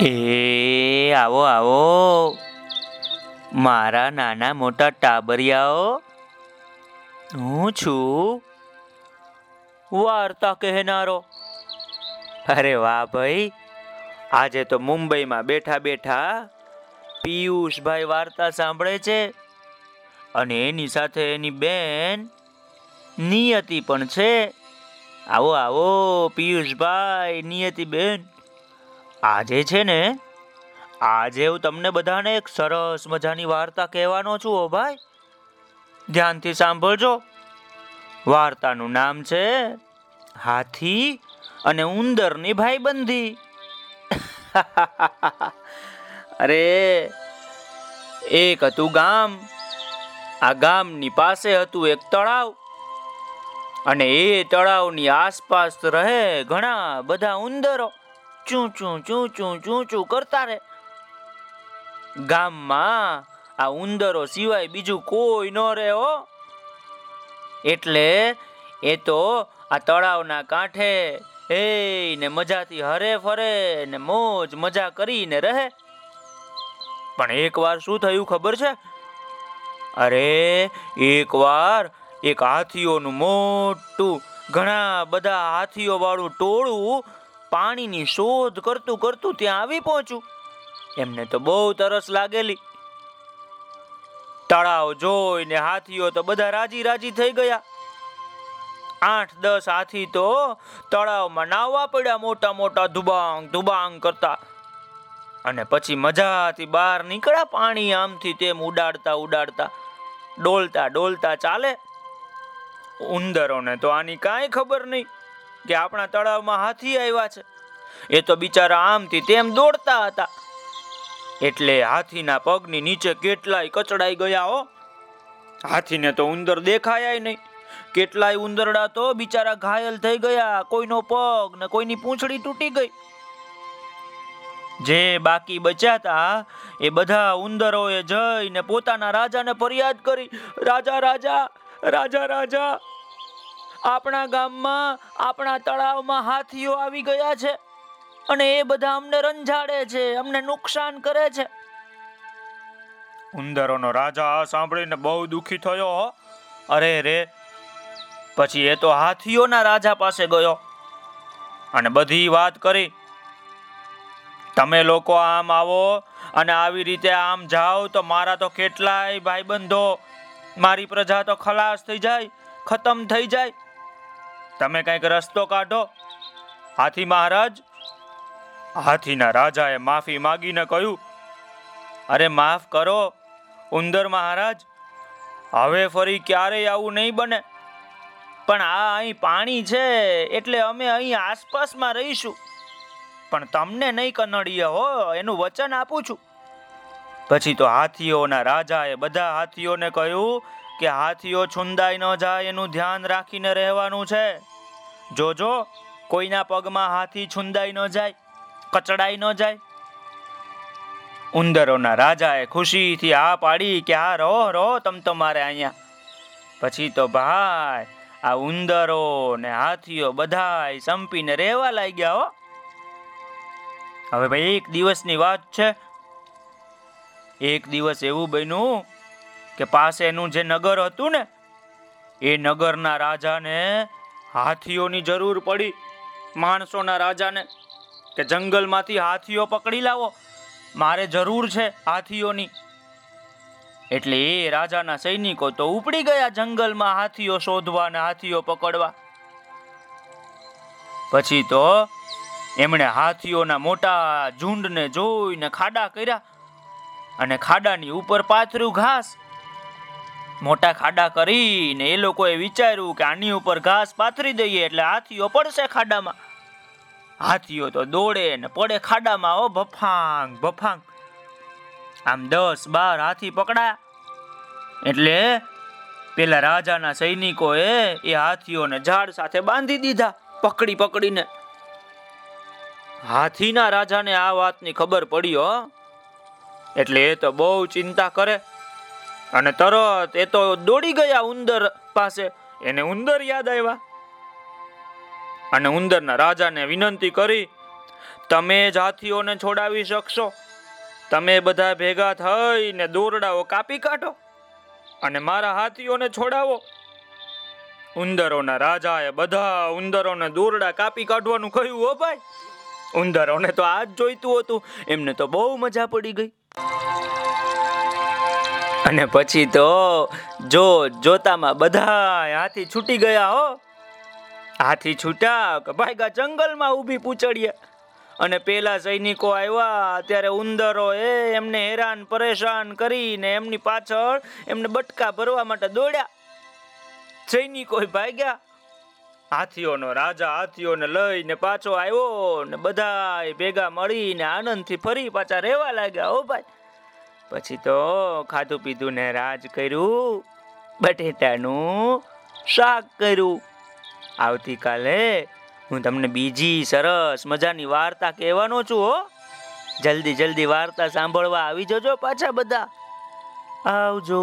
એ, આવો આવો. મારા નાના મોટા ટાબરિયાઓ, હું છું વાર્તા કહેનારો. અરે વાહ ભાઈ, આજે તો મુંબઈમાં બેઠા બેઠા પિયુષભાઈ વાર્તા સાંભળે છે. અને એની સાથે એની બેન નિયતિ પણ છે. આવો આવો, પિયુષભાઈ, નિયતિ બેન. આજે છે ને, આજે હું તમને બધાને એક સરસ મજાની વાર્તા કહેવાનો છું ઓ ભાઈ. ધ્યાનથી સાંભળજો. વાર્તાનું નામ છે હાથી અને ઉંદરની ભાઈબંધી. અરે, એક હતું ગામ, આ ગામની પાસે હતું એક તળાવ. અને એ તળાવની આસપાસ રહે ઘણા બધા ઉંદરો. ચૂં ચું ચું ચું ચું ચું કરતા રહે. ગામમાં આ ઉંદરો સિવાય બીજું કોઈ ન રહે હો. એટલે એ તો આ તળાવના કાંઠે એ ને મજાથી હરે ફરે ને મોજ મજા કરીને રહે. પણ એકવાર શું થયું ખબર છે? અરે એકવાર એક હાથીઓનું મોટું ઘણા બધા હાથીઓ વાળું ટોળું પાણીની શોધ કરતું કરતું ત્યાં આવી પહોંચ્યું. એમને તો બહુ તરસ લાગેલી. તળાવ જોઈને હાથીઓ તો બધા રાજી રાજી થઈ ગયા. આઠ, દસ હાથી તો તળાવમાં નાવા પડ્યા, મોટા મોટા ધુબાંગ ધુબાંગ કરતા. અને પછી મજાથી બહાર નીકળ્યા, પાણી આમથી તેમ ઉડાડતા ઉડાડતા. ડોલતા ડોલતા ચાલે. ઉંદરોને તો આની કાંઈ ખબર નહીં. કે આપણા તળાવમાં હાથી આવ્યા છે. એ તો બિચારા આમથી તેમ દોડતા હતા. એટલે હાથીના પગની નીચે કેટલાય કચડાઈ ગયા હો. હાથીને તો ઉંદર દેખાયા નહીં. કેટલાય ઉંદરડા તો બિચારા ઘાયલ થઈ ગયા. કોઈનો પગ ને કોઈની પૂંછડી તૂટી ગઈ. જે બાકી બચ્યા એ બધા ઉંદરોએ જઈને પોતાના રાજાને ફરિયાદ કરી. રાજા રાજા રાજા રાજા આપણા ગામમાં, આપણા તળાવમાં હાથીઓ આવી ગયા છે અને એ બધા અમને રંજાડે છે, અમને નુકસાન કરે છે. ઉંદરોનો રાજા સાંભળીને બહુ દુખી થયો અરે રે, પછી એ તો હાથીઓના રાજા પાસે ગયો. અને બધી વાત કરી. તમે લોકો આમ આવો અને આવી રીતે આમ જાઓ તો મારા તો કેટલાય ભાઈબંધો, મારી પ્રજા તો ખલાસ થઈ જાય, ખતમ થઈ જાય. તમે કંઈક રસ્તો કાઢો? હાથી મહારાજ, હાથીના રાજાએ માફી માગીને કહ્યું, અરે માફ કરો, ઉંદર મહારાજ, હવે ફરી ક્યારેય આવું નહીં બને. પણ આ અહીં પાણી છે, એટલે અમે અહીં આસપાસમાં રહીશું. પણ તમને નહીં કનડીએ હો, એનું વચન આપું છું. પછી તો હાથીઓના રાજાએ બધા હાથીઓને કહ્યું કે હાથીઓ છુંદાઈ ન જાય એનું ધ્યાન રાખીને રહેવાનું છે. જોજો, કોઈના પગમાં હાથી છુંદાઈ ન જાય, કચડાઈ ન જાય. ઉંદરોના રાજાએ ખુશીથી આ પાડી કે આ રહો રહો, તમ તમારે અહીંયા. પછી તો ભાઈ, આ ઉંદરો ને હાથીઓ બધાય સંપીને રહેવા લાગ્યા હો. હવે ભાઈ એક દિવસની વાત છે. એક દિવસ એવું બન્યું કે પાસેનું જે નગર હતું ને, એ નગરના રાજાને હાથીઓની જરૂર પડી. માણસોના રાજાને કે જંગલમાંથી હાથીઓ પકડી લાવો. મારે જરૂર છે હાથીઓની. એટલે એ રાજાના સૈનિકો તો ઉપડી ગયા જંગલમાં હાથીઓ શોધવા અને હાથીઓ પકડવા. પછી તો એમણે હાથીઓના મોટા ઝુંડને જોઈને ખાડા કર્યા અને ખાડાની ઉપર પાથર્યું ઘાસ. મોટા ખાડા કરીને એ લોકોએ વિચાર્યું કે આની ઉપર ઘાસ પાથરી દઈએ એટલે હાથીઓ પડશે ખાડામાં. હાથીઓ તો દોડે ને પડે ખાડામાં ઓ ભફાંગ ભફાંગ. આમ દસ બાર હાથી પકડાયા. એટલે પેલા રાજાના સૈનિકોએ એ હાથીઓને ઝાડ સાથે બાંધી દીધા, પકડી, પકડીને. હાથીના રાજાને આ વાતની ખબર પડી એટલે એ તો બહુ ચિંતા કરે. અને તરત એ તો દોડી ગયા ઉંદર પાસે. એને ઉંદર યાદ આવ્યા. અને ઉંદરના રાજાને વિનંતી કરી, તમે જ હાથીઓને છોડાવી શકશો? તમે બધા ભેગા થઈને દોરડાઓ કાપી કાઢો અને મારા હાથીઓને છોડાવો. ઉંદરોના રાજાએ બધા ઉંદરોને દોરડા કાપી કાઢવાનું કહ્યું હો ભાઈ, ઉંદરોને તો આ જ જોઈતું હતું, એમને તો બહુ મજા પડી ગઈ. અને પછી તો જો જોતામાં બધા હાથી છૂટી ગયા હો. હાથી છૂટા કે ભાગ્યા જંગલમાં ઊભી પૂચડ્યા અને પેલા સૈનિકો આવ્યા, ત્યારે ઉંદરો એ એમને હેરાન પરેશાન કરીને એમની પાછળ એમને બટકા ભરવા માટે દોડ્યા. સૈનિકો ભાગ્યા. હાથીઓનો રાજા હાથીઓને લઈને પાછો આવ્યો ને બધા ભેગા મળીને આનંદથી ફરી પાછા રહેવા લાગ્યા હો ભાઈ. પછી તો ખાધું પીધું ને રાજ કર્યું, બટેટાનું શાક કર્યું. આવતીકાલે હું તમને બીજી સરસ મજાની વાર્તા કહેવાનો છું હો. જલ્દી જલ્દી વાર્તા સાંભળવા આવી જજો પાછા બધા. આવજો.